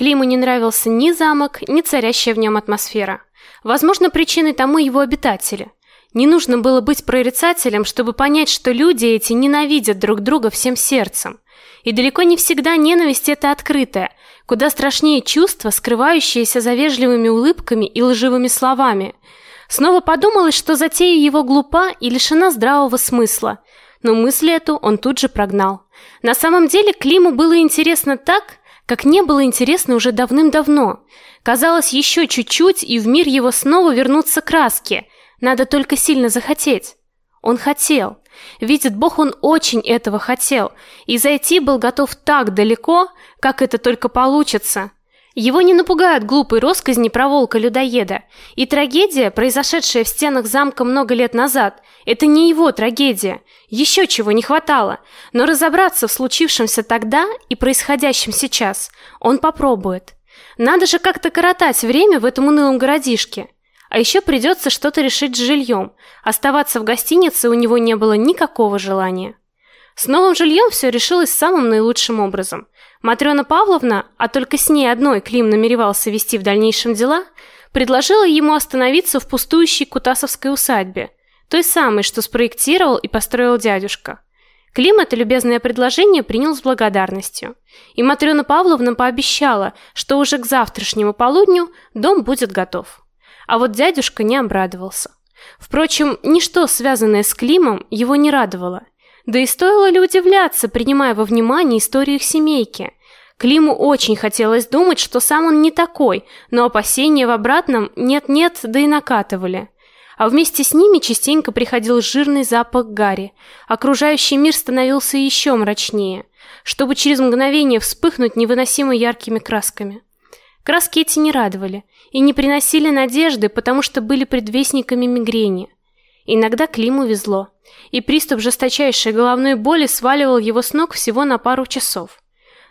Климу не нравился ни замок, ни царящая в нем атмосфера. Возможно, причиной тому его обитатели. Не нужно было быть прорицателем, чтобы понять, что люди эти ненавидят друг друга всем сердцем. И далеко не всегда ненависть это открытая, куда страшнее чувство, скрывающееся за вежливыми улыбками и лживыми словами. Снова подумалось, что затея его глупа и лишена здравого смысла, но мысль эту он тут же прогнал. На самом деле Климу было интересно так, как не было интересно уже давным-давно. Казалось, еще чуть-чуть, и в мир его снова вернутся краски. Надо только сильно захотеть. Он хотел. Видит Бог, он очень этого хотел, и зайти был готов так далеко, как это только получится. Его не напугают глупые россказни про волка-людоеда. И трагедия, произошедшая в стенах замка много лет назад, это не его трагедия. Еще чего не хватало. Но разобраться в случившемся тогда и происходящем сейчас он попробует. Надо же как-то коротать время в этом унылом городишке. А еще придется что-то решить с жильем. Оставаться в гостинице у него не было никакого желания. С новым жильем все решилось самым наилучшим образом. Матрёна Павловна, а только с ней одной Клим намеревался вести в дальнейшем дела, предложила ему остановиться в пустующей Кутасовской усадьбе, той самой, что спроектировал и построил дядюшка. Клим это любезное предложение принял с благодарностью. И Матрёна Павловна пообещала, что уже к завтрашнему полудню дом будет готов. А вот дядюшка не обрадовался. Впрочем, ничто, связанное с Климом, его не радовало. Да и стоило ли удивляться, принимая во внимание историю их семейки? Климу очень хотелось думать, что сам он не такой, но опасения в обратном нет-нет, да и накатывали. А вместе с ними частенько приходил жирный запах гари. Окружающий мир становился еще мрачнее, чтобы через мгновение вспыхнуть невыносимо яркими красками. Краски эти не радовали и не приносили надежды, потому что были предвестниками мигрени. Иногда Климу везло и приступ жесточайшей головной боли сваливал его с ног всего на пару часов.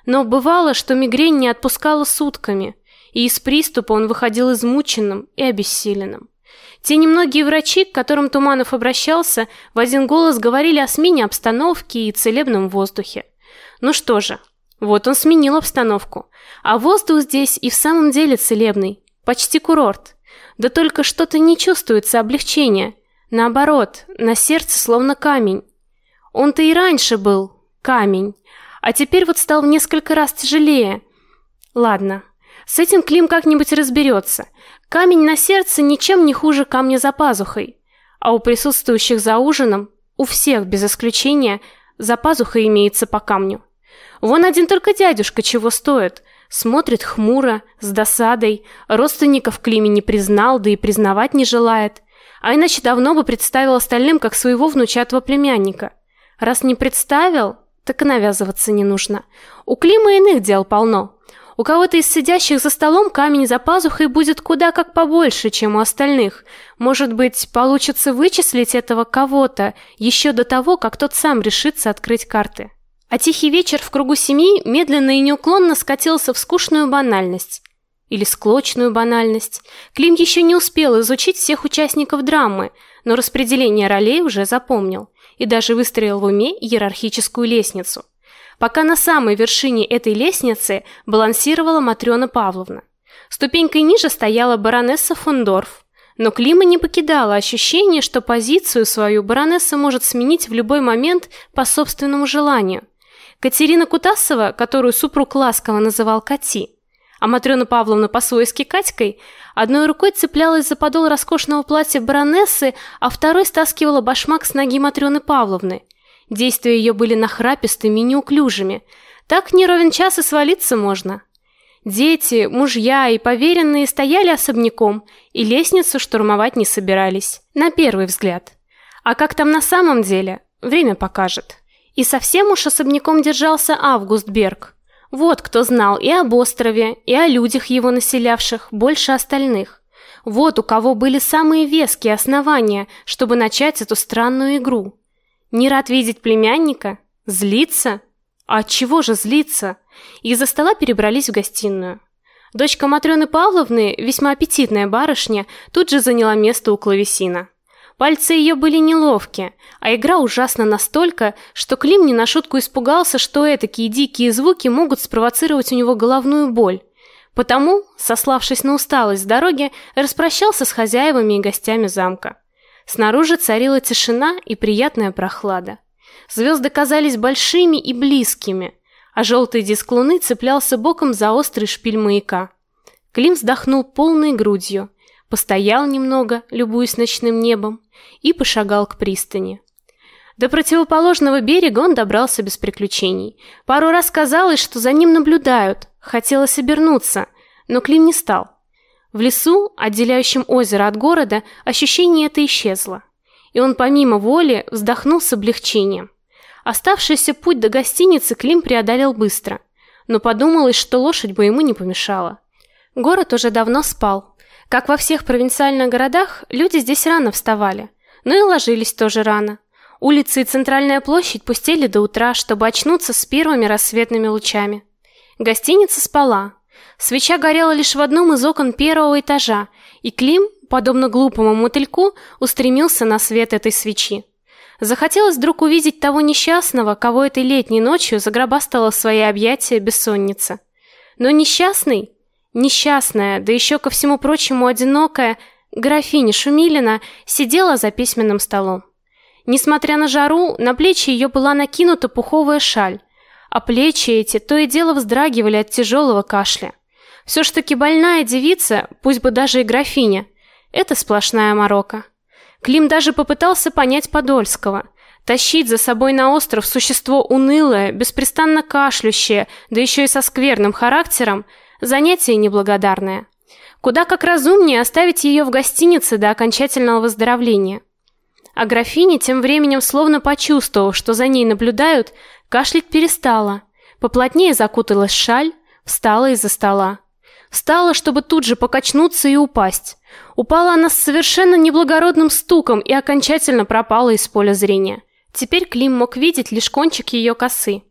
Но бывало, что мигрень не отпускала сутками, и из приступа он выходил измученным и обессиленным. Те немногие врачи, к которым Туманов обращался, в один голос говорили о смене обстановки и целебном воздухе. Ну что же, вот он сменил обстановку. А воздух здесь и в самом деле целебный, почти курорт. Да только что-то не чувствуется облегчения. Наоборот, на сердце словно камень. Он-то и раньше был камень, а теперь вот стал в несколько раз тяжелее. Ладно, с этим Клим как-нибудь разберется. Камень на сердце ничем не хуже камня за пазухой. А у присутствующих за ужином, у всех без исключения, за пазухой имеется по камню. Вон один только дядюшка чего стоит. Смотрит хмуро, с досадой, родственников Климе не признал, да и признавать не желает. А иначе давно бы представил остальным как своего внучатого племянника. Раз не представил, так и навязываться не нужно. У Клима иных дел полно. У кого-то из сидящих за столом камень за пазухой будет куда как побольше, чем у остальных. Может быть, получится вычислить этого кого-то еще до того, как тот сам решится открыть карты. А тихий вечер в кругу семьи медленно и неуклонно скатился в скучную банальность или склочную банальность. Клим еще не успел изучить всех участников драмы, но распределение ролей уже запомнил и даже выстроил в уме иерархическую лестницу. Пока на самой вершине этой лестницы балансировала Матрёна Павловна. Ступенькой ниже стояла баронесса Фондорф, но Клима не покидало ощущение, что позицию свою баронесса может сменить в любой момент по собственному желанию. Катерина Кутасова, которую супруг ласково называл Кати, а Матрёна Павловна по-свойски Катькой одной рукой цеплялась за подол роскошного платья баронессы, а второй стаскивала башмак с ноги Матрёны Павловны. Действия её были нахрапистыми и неуклюжими. Так не ровен час и свалиться можно. Дети, мужья и поверенные стояли особняком и лестницу штурмовать не собирались, на первый взгляд. А как там на самом деле, время покажет. И совсем уж особняком держался Август Берг – вот кто знал и об острове, и о людях его населявших больше остальных. Вот у кого были самые веские основания, чтобы начать эту странную игру. Не рад видеть племянника? Злиться? А от чего же злиться? Из-за стола перебрались в гостиную. Дочка Матрёны Павловны, весьма аппетитная барышня, тут же заняла место у клавесина. Пальцы ее были неловкие, а игра ужасна настолько, что Клим не на шутку испугался, что такие дикие звуки могут спровоцировать у него головную боль. Потому, сославшись на усталость с дороги, распрощался с хозяевами и гостями замка. Снаружи царила тишина и приятная прохлада. Звезды казались большими и близкими, а желтый диск луны цеплялся боком за острый шпиль маяка. Клим вздохнул полной грудью, постоял немного, любуясь ночным небом, и пошагал к пристани. До противоположного берега он добрался без приключений. Пару раз казалось, что за ним наблюдают. Хотелось обернуться, но Клим не стал. В лесу, отделяющем озеро от города, ощущение это исчезло. И он помимо воли вздохнул с облегчением. Оставшийся путь до гостиницы Клим преодолел быстро, но подумалось, что лошадь бы ему не помешала. Город уже давно спал. Как во всех провинциальных городах, люди здесь рано вставали, но и ложились тоже рано. Улицы и центральная площадь пустели до утра, чтобы очнуться с первыми рассветными лучами. Гостиница спала. Свеча горела лишь в одном из окон первого этажа, и Клим, подобно глупому мотыльку, устремился на свет этой свечи. Захотелось вдруг увидеть того несчастного, кого этой летней ночью загробастала в свои объятия бессонница. Но несчастный, несчастная, да еще ко всему прочему одинокая графиня Шумилина сидела за письменным столом. Несмотря на жару, на плечи ее была накинута пуховая шаль, а плечи эти то и дело вздрагивали от тяжелого кашля. Все ж таки больная девица, пусть бы даже и графиня, это сплошная морока. Клим даже попытался понять Подольского. Тащить за собой на остров существо унылое, беспрестанно кашляющее, да еще и со скверным характером, занятие неблагодарное. Куда как разумнее оставить ее в гостинице до окончательного выздоровления. А графиня тем временем, словно почувствовав, что за ней наблюдают, кашлять перестала. Поплотнее закуталась шаль, встала из-за стола. Встала, чтобы тут же покачнуться и упасть. Упала она с совершенно неблагородным стуком и окончательно пропала из поля зрения. Теперь Клим мог видеть лишь кончик ее косы.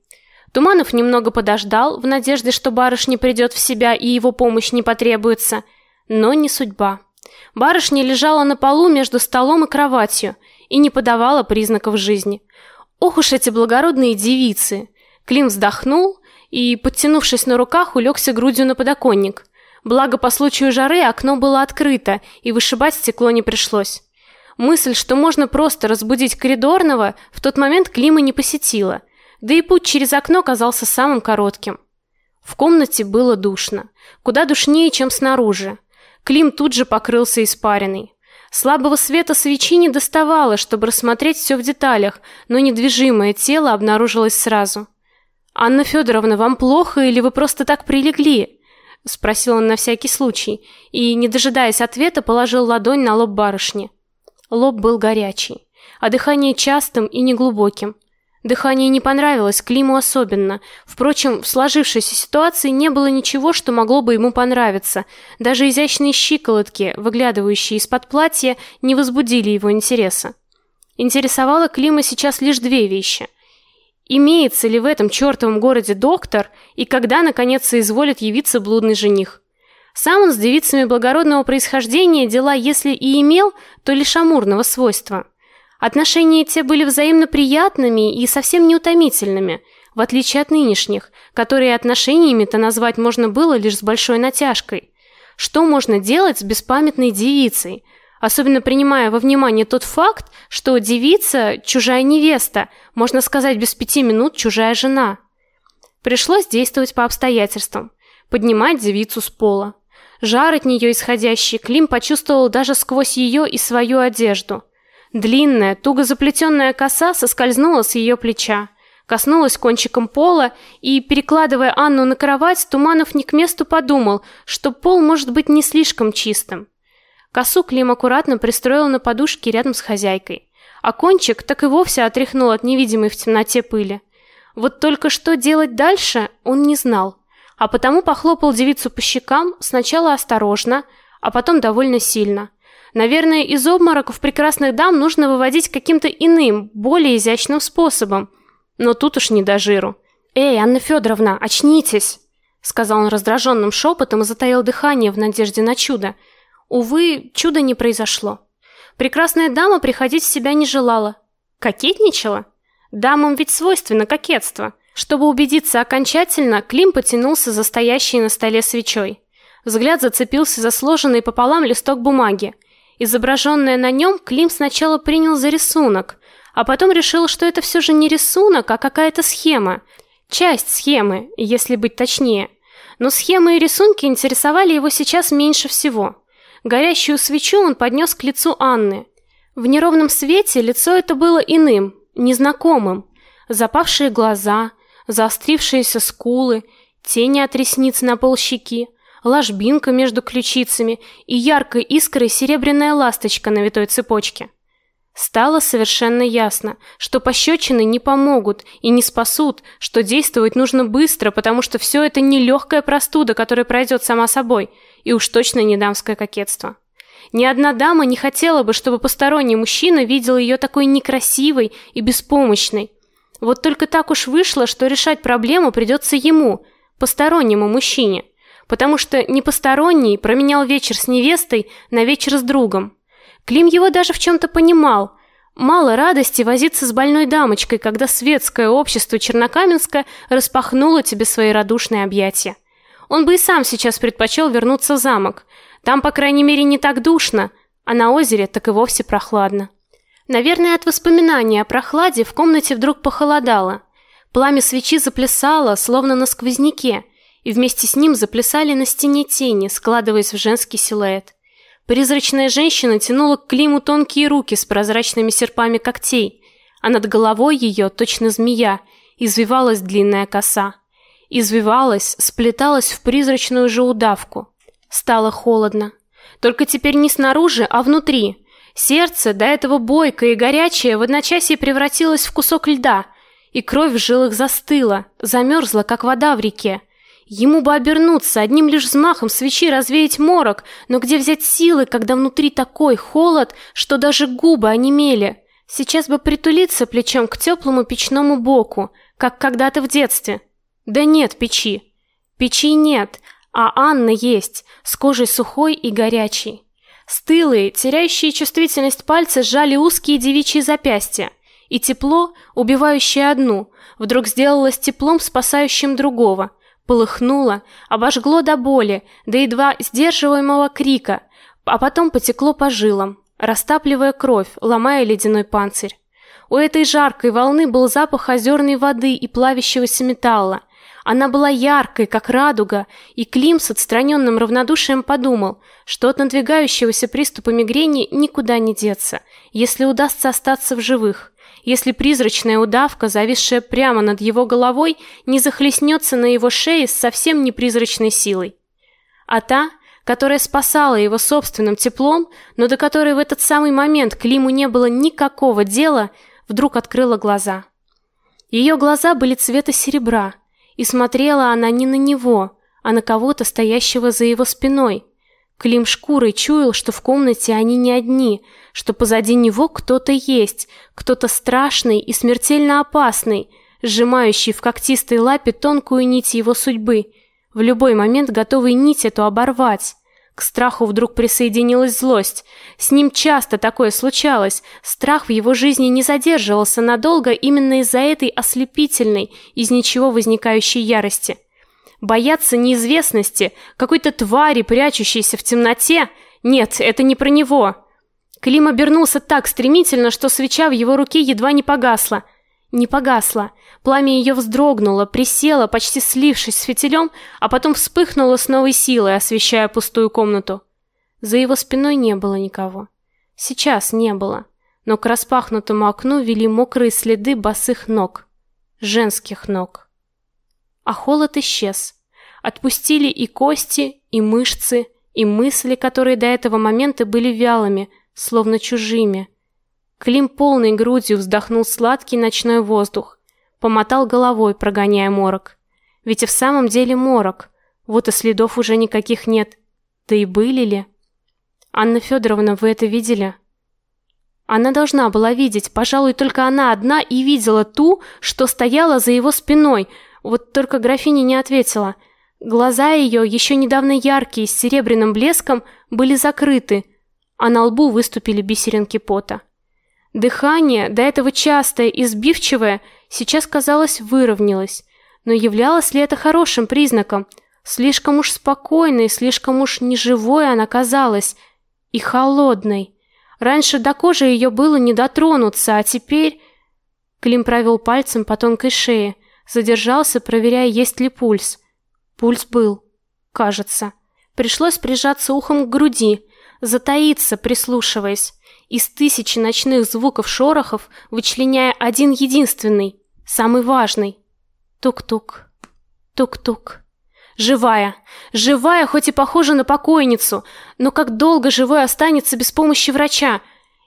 Туманов немного подождал, в надежде, что барышня придет в себя и его помощь не потребуется, но не судьба. Барышня лежала на полу между столом и кроватью и не подавала признаков жизни. Ох уж эти благородные девицы. Клим вздохнул и, подтянувшись на руках, улегся грудью на подоконник. Благо по случаю жары окно было открыто, и вышибать стекло не пришлось. Мысль, что можно просто разбудить коридорного, в тот момент Клима не посетила. Да и путь через окно казался самым коротким. В комнате было душно, куда душнее, чем снаружи. Клим тут же покрылся испариной. Слабого света свечи не доставало, чтобы рассмотреть все в деталях, но недвижимое тело обнаружилось сразу. Анна Федоровна, вам плохо или вы просто так прилегли? спросил он на всякий случай и, не дожидаясь ответа, положил ладонь на лоб барышни. Лоб был горячий, а дыхание частым и неглубоким. Дыхание не понравилось Климу особенно. Впрочем, в сложившейся ситуации не было ничего, что могло бы ему понравиться. Даже изящные щиколотки, выглядывающие из-под платья, не возбудили его интереса. Интересовало Клима сейчас лишь две вещи: имеется ли в этом чертовом городе доктор и когда наконец соизволит явиться блудный жених. Сам он с девицами благородного происхождения дела, если и имел, то лишь амурного свойства. Отношения те были взаимно приятными и совсем неутомительными, в отличие от нынешних, которые отношениями-то назвать можно было лишь с большой натяжкой. Что можно делать с беспамятной девицей, особенно принимая во внимание тот факт, что девица чужая невеста, можно сказать, без пяти минут чужая жена. Пришлось действовать по обстоятельствам, поднимать девицу с пола. Жар от нее исходящий Клим почувствовал даже сквозь ее и свою одежду. Длинная, туго заплетенная коса соскользнула с ее плеча, коснулась кончиком пола, и, перекладывая Анну на кровать, Туманов не к месту подумал, что пол может быть не слишком чистым. Косу Клим аккуратно пристроил на подушке рядом с хозяйкой, а кончик так и вовсе отряхнул от невидимой в темноте пыли. Вот только что делать дальше он не знал, а потому похлопал девицу по щекам сначала осторожно, а потом довольно сильно – Наверное, из обмороков прекрасных дам нужно выводить каким-то иным, более изящным способом. Но тут уж не до жиру. Эй, Анна Федоровна, очнитесь, сказал он раздраженным шепотом и затаил дыхание в надежде на чудо. Увы, чуда не произошло. Прекрасная дама приходить в себя не желала. Кокетничала? Дамам ведь свойственно кокетство. Чтобы убедиться окончательно, Клим потянулся за стоящей на столе свечой. Взгляд зацепился за сложенный пополам листок бумаги. Изображенное на нем Клим сначала принял за рисунок, а потом решил, что это все же не рисунок, а какая-то схема. Часть схемы, если быть точнее. Но схемы и рисунки интересовали его сейчас меньше всего. Горящую свечу он поднес к лицу Анны. В неровном свете лицо это было иным, незнакомым. Запавшие глаза, заострившиеся скулы, тени от ресниц на полщеки, ложбинка между ключицами и яркой искрой серебряная ласточка на витой цепочке. Стало совершенно ясно, что пощечины не помогут и не спасут, что действовать нужно быстро, потому что все это не легкая простуда, которая пройдет сама собой, и уж точно не дамское кокетство. Ни одна дама не хотела бы, чтобы посторонний мужчина видел ее такой некрасивой и беспомощной. Вот только так уж вышло, что решать проблему придется ему, постороннему мужчине, потому что непосторонний променял вечер с невестой на вечер с другом. Клим его даже в чем то понимал. Мало радости возиться с больной дамочкой, когда светское общество Чернокаменска распахнуло тебе свои радушные объятия. Он бы и сам сейчас предпочел вернуться в замок. Там, по крайней мере, не так душно, а на озере так и вовсе прохладно. Наверное, от воспоминания о прохладе в комнате вдруг похолодало. Пламя свечи заплясало, словно на сквозняке, и вместе с ним заплясали на стене тени, складываясь в женский силуэт. Призрачная женщина тянула к Климу тонкие руки с прозрачными серпами когтей, а над головой ее, точно змея, извивалась длинная коса. Извивалась, сплеталась в призрачную же удавку. Стало холодно. Только теперь не снаружи, а внутри. Сердце, до этого бойкое и горячее, в одночасье превратилось в кусок льда, и кровь в жилах застыла, замерзла, как вода в реке. Ему бы обернуться, одним лишь взмахом свечи развеять морок, но где взять силы, когда внутри такой холод, что даже губы онемели? Сейчас бы притулиться плечом к теплому печному боку, как когда-то в детстве. Да нет печи. Печи нет, а Анна есть, с кожей сухой и горячей. Стылые, теряющие чувствительность пальцы сжали узкие девичьи запястья, и тепло, убивающее одну, вдруг сделалось теплом, спасающим другого – полыхнуло, обожгло до боли, до едва сдерживаемого крика, а потом потекло по жилам, растапливая кровь, ломая ледяной панцирь. У этой жаркой волны был запах озерной воды и плавящегося металла. Она была яркой, как радуга, и Клим с отстраненным равнодушием подумал, что от надвигающегося приступа мигрени никуда не деться, если удастся остаться в живых если призрачная удавка, зависшая прямо над его головой, не захлестнется на его шее с совсем не призрачной силой. А та, которая спасала его собственным теплом, но до которой в этот самый момент Климу не было никакого дела, вдруг открыла глаза. Ее глаза были цвета серебра, и смотрела она не на него, а на кого-то стоящего за его спиной. Клим шкурой чуял, что в комнате они не одни, что позади него кто-то есть, кто-то страшный и смертельно опасный, сжимающий в когтистой лапе тонкую нить его судьбы, в любой момент готовый нить эту оборвать. К страху вдруг присоединилась злость. С ним часто такое случалось. Страх в его жизни не задерживался надолго именно из-за этой ослепительной, из ничего возникающей ярости. Бояться неизвестности, какой-то твари, прячущейся в темноте? Нет, это не про него. Клим обернулся так стремительно, что свеча в его руке едва не погасла. Не погасла. Пламя ее вздрогнуло, присело, почти слившись с фитилем, а потом вспыхнуло с новой силой, освещая пустую комнату. За его спиной не было никого. Сейчас не было, но к распахнутому окну вели мокрые следы босых ног, женских ног а холод исчез. Отпустили и кости, и мышцы, и мысли, которые до этого момента были вялыми, словно чужими. Клим полной грудью вздохнул сладкий ночной воздух, помотал головой, прогоняя морок. Ведь и в самом деле морок. Вот и следов уже никаких нет. Да и были ли? Анна Федоровна, вы это видели? Она должна была видеть, пожалуй, только она одна и видела ту, что стояла за его спиной, вот только графиня не ответила. Глаза ее, еще недавно яркие, с серебряным блеском, были закрыты, а на лбу выступили бисеринки пота. Дыхание, до этого частое и сбивчивое, сейчас казалось выровнялось. Но являлось ли это хорошим признаком? Слишком уж спокойной, слишком уж неживой она казалась и холодной. Раньше до кожи ее было не дотронуться, а теперь Клим провел пальцем по тонкой шее, задержался, проверяя, есть ли пульс. Пульс был, кажется. Пришлось прижаться ухом к груди, затаиться, прислушиваясь, из тысячи ночных звуков-шорохов вычленяя один единственный, самый важный. Тук-тук. Тук-тук. Живая. Живая, хоть и похожа на покойницу, но как долго живой останется без помощи врача?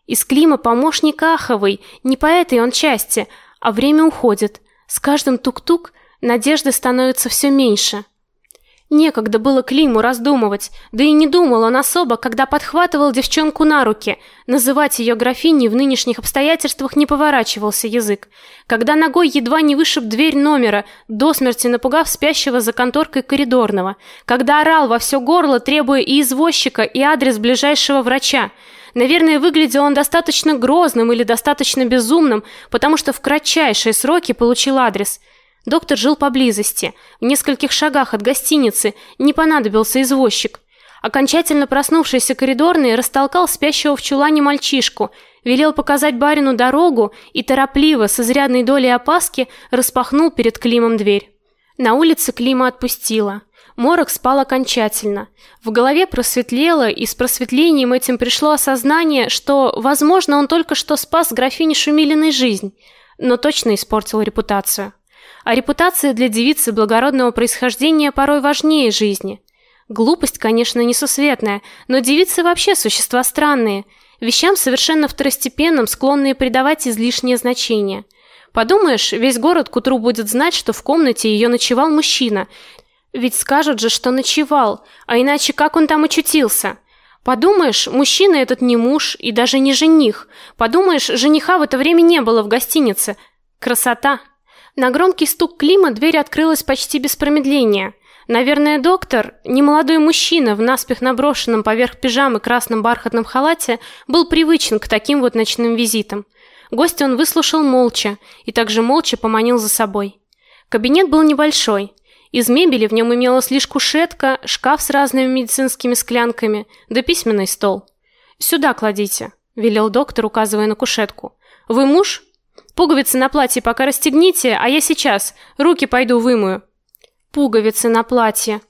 Из Клима помощник аховый, не по этой он части, а время уходит. С каждым тук-тук надежды становится все меньше. Некогда было Климу раздумывать, да и не думал он особо, когда подхватывал девчонку на руки. Называть ее графиней в нынешних обстоятельствах не поворачивался язык. Когда ногой едва не вышиб дверь номера, до смерти напугав спящего за конторкой коридорного. Когда орал во все горло, требуя и извозчика, и адрес ближайшего врача. Наверное, выглядел он достаточно грозным или достаточно безумным, потому что в кратчайшие сроки получил адрес – Доктор жил поблизости, в нескольких шагах от гостиницы, не понадобился извозчик. Окончательно проснувшийся коридорный растолкал спящего в чулане мальчишку, велел показать барину дорогу и торопливо, с изрядной долей опаски, распахнул перед Климом дверь. На улице Клима отпустило. Морок спал окончательно. В голове просветлело, и с просветлением этим пришло осознание, что, возможно, он только что спас графине Шумилиной жизнь, но точно испортил репутацию. А репутация для девицы благородного происхождения порой важнее жизни. Глупость, конечно, несусветная, но девицы вообще существа странные, вещам совершенно второстепенным склонные придавать излишнее значение. Подумаешь, весь город к утру будет знать, что в комнате ее ночевал мужчина. Ведь скажут же, что ночевал, а иначе как он там очутился? Подумаешь, мужчина этот не муж и даже не жених. Подумаешь, жениха в это время не было в гостинице. Красота. На громкий стук Клима дверь открылась почти без промедления. Наверное, доктор, немолодой мужчина в наспех наброшенном поверх пижамы красном бархатном халате, был привычен к таким вот ночным визитам. Гостя он выслушал молча и также молча поманил за собой. Кабинет был небольшой. Из мебели в нем имелась лишь кушетка, шкаф с разными медицинскими склянками, да письменный стол. «Сюда кладите», — велел доктор, указывая на кушетку. «Вы муж?» Пуговицы на платье пока расстегните, а я сейчас руки пойду вымою. Пуговицы на платье.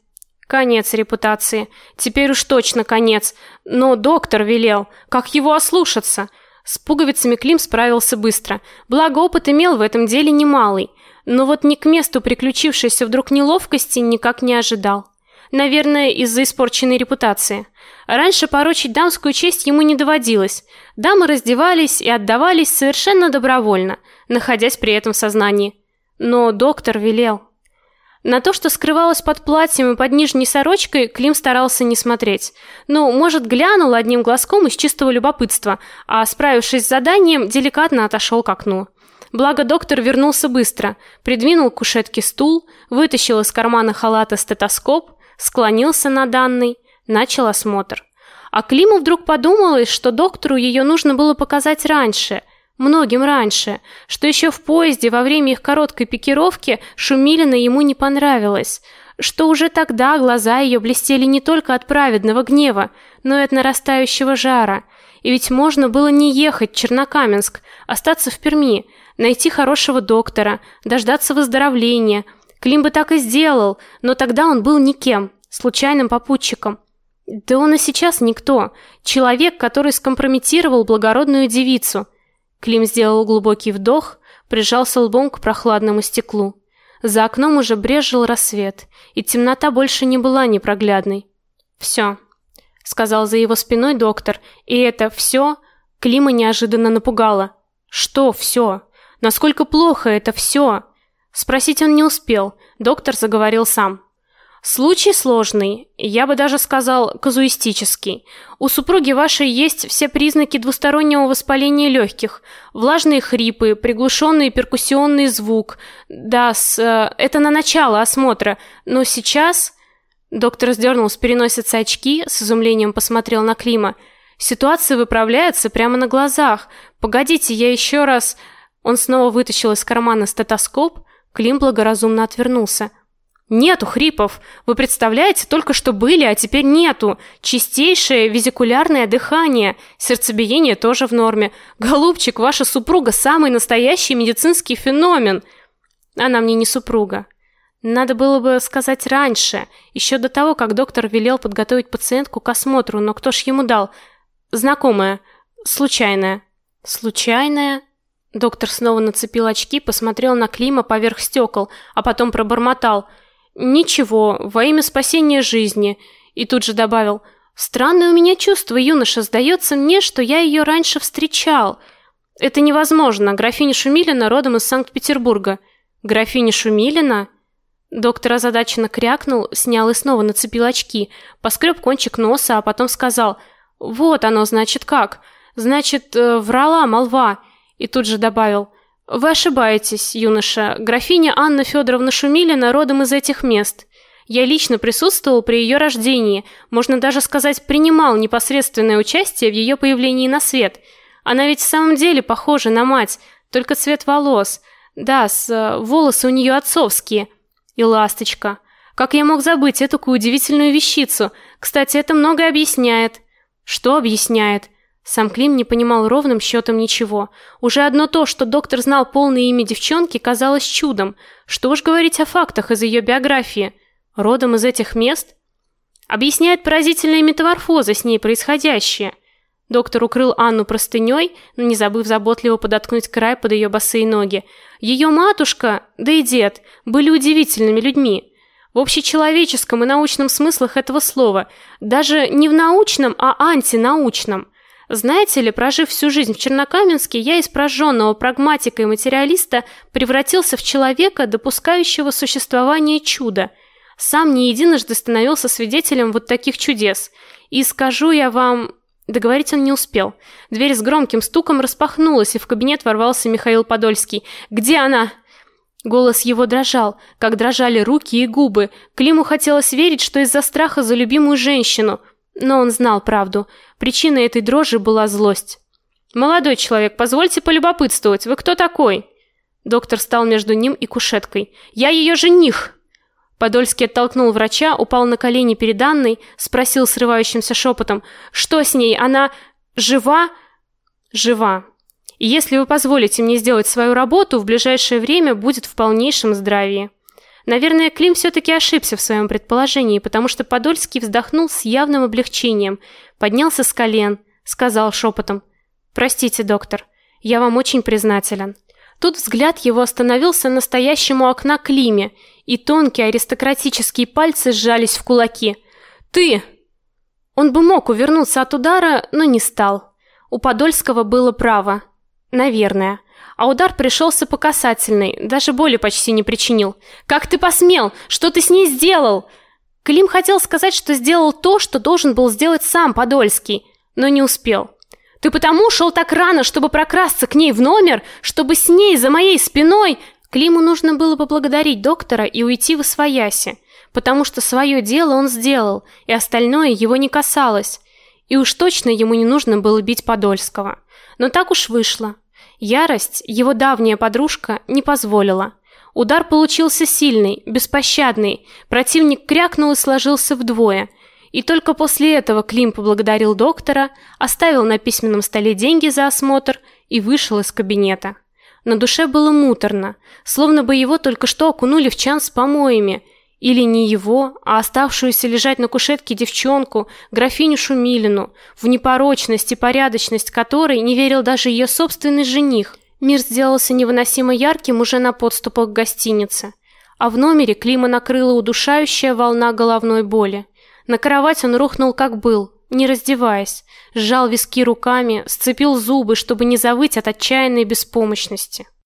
Конец репутации. Теперь уж точно конец. Но доктор велел, как его ослушаться? С пуговицами Клим справился быстро. Благо опыт имел в этом деле немалый. Но вот ни к месту приключившейся вдруг неловкости никак не ожидал. Наверное, из-за испорченной репутации. Раньше порочить дамскую честь ему не доводилось. Дамы раздевались и отдавались совершенно добровольно, находясь при этом в сознании. Но доктор велел. На то, что скрывалось под платьем и под нижней сорочкой, Клим старался не смотреть. Ну, может, глянул одним глазком из чистого любопытства, а справившись с заданием, деликатно отошел к окну. Благо доктор вернулся быстро, придвинул к кушетке стул, вытащил из кармана халата стетоскоп, склонился над данной, начал осмотр. А Климу вдруг подумалось, что доктору ее нужно было показать раньше, многим раньше, что еще в поезде во время их короткой пикировки Шумилина ему не понравилось, что уже тогда глаза ее блестели не только от праведного гнева, но и от нарастающего жара. И ведь можно было не ехать в Чернокаменск, остаться в Перми, найти хорошего доктора, дождаться выздоровления – Клим бы так и сделал, но тогда он был никем, случайным попутчиком. Да он и сейчас никто, человек, который скомпрометировал благородную девицу. Клим сделал глубокий вдох, прижался лбом к прохладному стеклу. За окном уже брезжил рассвет, и темнота больше не была непроглядной. «Все», — сказал за его спиной доктор, и это «все» Клима неожиданно напугало. «Что все? Насколько плохо это все?» Спросить он не успел. Доктор заговорил сам. Случай сложный, я бы даже сказал, казуистический. У супруги вашей есть все признаки двустороннего воспаления легких. Влажные хрипы, приглушенный перкуссионный звук. Да, с, э, это на начало осмотра, но сейчас доктор сдернул с переносицы очки, с изумлением посмотрел на Клима. Ситуация выправляется прямо на глазах. Погодите, я еще раз Он снова вытащил из кармана стетоскоп, Клим благоразумно отвернулся. Нету хрипов. Вы представляете, только что были, а теперь нету. Чистейшее визикулярное дыхание. Сердцебиение тоже в норме. Голубчик, ваша супруга самый настоящий медицинский феномен. Она мне не супруга. Надо было бы сказать раньше, еще до того, как доктор велел подготовить пациентку к осмотру, но кто ж ему дал? Знакомая, случайная. Случайная? Доктор снова нацепил очки, посмотрел на Клима поверх стекол, а потом пробормотал: Ничего, во имя спасения жизни. И тут же добавил: Странное у меня чувство, юноша, сдается мне, что я ее раньше встречал. Это невозможно. Графиня Шумилина родом из Санкт-Петербурга. Графиня Шумилина? Доктор озадаченно крякнул, снял и снова нацепил очки, поскреб кончик носа, а потом сказал: "Вот оно, значит, как. Значит, э, врала молва". И тут же добавил: вы ошибаетесь, юноша. Графиня Анна Федоровна Шумилина родом из этих мест. Я лично присутствовал при ее рождении, можно даже сказать, принимал непосредственное участие в ее появлении на свет. Она ведь в самом деле похожа на мать, только цвет волос. Да, с э, волосы у нее отцовские. И ласточка. Как я мог забыть эту удивительную вещицу? Кстати, это многое объясняет. Что объясняет? Сам Клим не понимал ровным счетом ничего. Уже одно то, что доктор знал полное имя девчонки, казалось чудом. Что уж говорить о фактах из ее биографии. Родом из этих мест объясняет поразительная метаморфоза с ней происходящая. Доктор укрыл Анну простыней, не забыв заботливо подоткнуть край под ее босые ноги. Ее матушка, да и дед, были удивительными людьми. В общечеловеческом и научном смыслах этого слова, даже не в научном, а антинаучном. Знаете ли, прожив всю жизнь в Чернокаменске, я из прожженного прагматика и материалиста превратился в человека, допускающего существование чуда. Сам не единожды становился свидетелем вот таких чудес. И скажу я вам, Договорить он не успел. Дверь с громким стуком распахнулась, и в кабинет ворвался Михаил Подольский. Где она? Голос его дрожал, как дрожали руки и губы. Климу хотелось верить, что из-за страха за любимую женщину, но он знал правду. Причиной этой дрожи была злость. Молодой человек, позвольте полюбопытствовать. Вы кто такой? Доктор стал между ним и кушеткой. Я ее жених. Подольский оттолкнул врача, упал на колени перед Анной, спросил срывающимся шепотом: "Что с ней? Она жива?" "Жива. Если вы позволите мне сделать свою работу, в ближайшее время будет в полнейшем здравии". Наверное, Клим все таки ошибся в своем предположении, потому что Подольский вздохнул с явным облегчением, поднялся с колен, сказал шепотом: "Простите, доктор. Я вам очень признателен". Тут взгляд его остановился на стоящем у окна Климе, и тонкие аристократические пальцы сжались в кулаки. "Ты!" Он бы мог увернуться от удара, но не стал. У Подольского было право. Наверное а удар пришелся по касательной, даже боли почти не причинил. Как ты посмел? Что ты с ней сделал? Клим хотел сказать, что сделал то, что должен был сделать сам Подольский, но не успел. Ты потому шел так рано, чтобы прокрасться к ней в номер, чтобы с ней за моей спиной. Климу нужно было поблагодарить доктора и уйти в освояси, потому что свое дело он сделал, и остальное его не касалось. И уж точно ему не нужно было бить Подольского. Но так уж вышло. Ярость, его давняя подружка, не позволила. Удар получился сильный, беспощадный. Противник крякнул и сложился вдвое. И только после этого Клим поблагодарил доктора, оставил на письменном столе деньги за осмотр и вышел из кабинета. На душе было муторно, словно бы его только что окунули в чан с помоями, или не его, а оставшуюся лежать на кушетке девчонку, графиню Шумилину, в непорочность и порядочность которой не верил даже ее собственный жених. Мир сделался невыносимо ярким уже на подступах к гостинице, а в номере Клима накрыла удушающая волна головной боли. На кровать он рухнул как был, не раздеваясь, сжал виски руками, сцепил зубы, чтобы не завыть от отчаянной беспомощности.